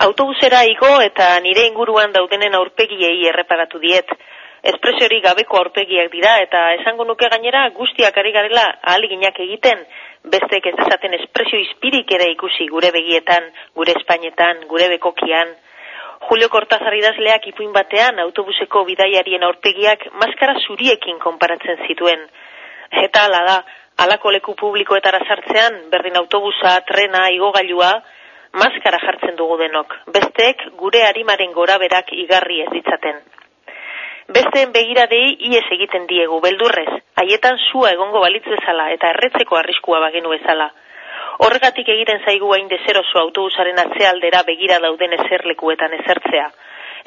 Autobusera igo eta nire inguruan daudenen aurpegiei erreparatu diet. Espresiori gabeko aurpegiak dira eta esango nuke gainera guztiak ari garela ahaliginak egiten, bestek ez dezaten espresio izpirik ere ikusi gure begietan, gure espainetan, gure bekokian. Julio Cortázar idazleak ipuin batean autobuseko bidaiarien aurpegiak maskara zuriekin konparatzen zituen. Eta ala da, alako leku publikoetara sartzean, berdin autobusa, trena, igogailua, maskara jartzen dugu denok. Besteek gure arimaren gora berak igarri ez ditzaten. Besteen begiradei ies egiten diegu, beldurrez, haietan sua egongo balitz bezala eta erretzeko arriskua bagenu bezala. Horregatik egiten zaigu hain dezeroso autobusaren atzealdera begira dauden ezerlekuetan ezertzea.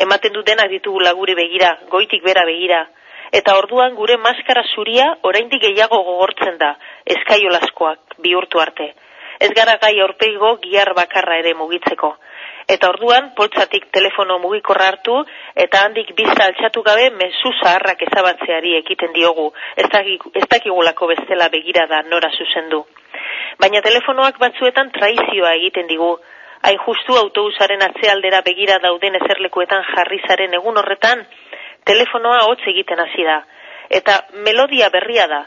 Ematen du denak ditugu laguri begira, goitik bera begira, eta orduan gure maskara zuria oraindik gehiago gogortzen da, eskaiolaskoak bihurtu arte. Ez gara gai aurpeigo giar bakarra ere mugitzeko eta orduan poltsatik telefono mugikorra hartu eta handik bizta altxatu gabe mezu zaharrak ezabatzeari ekiten diogu, ez dakigulako bestela begira da nora zuzendu. Baina telefonoak batzuetan traizioa egiten digu, hain justu autobusaren atzealdera begira dauden ezerlekuetan jarrizaren egun horretan, telefonoa hotz egiten hasi da. Eta melodia berria da,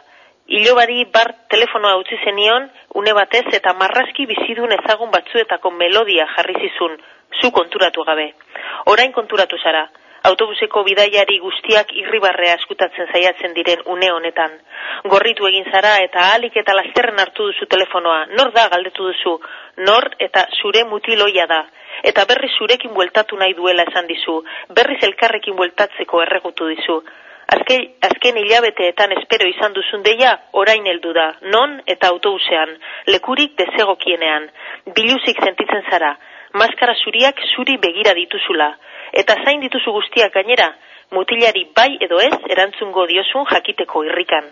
Ilobari bar telefonoa utzi zenion, une batez eta marraski bizidun ezagun batzuetako melodia jarri zizun, zu konturatu gabe. Orain konturatu zara, autobuseko bidaiari guztiak irribarrea eskutatzen zaiatzen diren une honetan. Gorritu egin zara eta alik eta lasterren hartu duzu telefonoa, nor da galdetu duzu, nor eta zure mutiloia da. Eta berri zurekin bueltatu nahi duela esan dizu, berriz elkarrekin bueltatzeko erregutu dizu. Azken, azken hilabeteetan espero izan duzun deia, orain heldu da, non eta autobusean, lekurik dezegokienean, biluzik sentitzen zara, maskara zuriak zuri begira dituzula, eta zain dituzu guztiak gainera, mutilari bai edo ez erantzungo diozun jakiteko irrikan.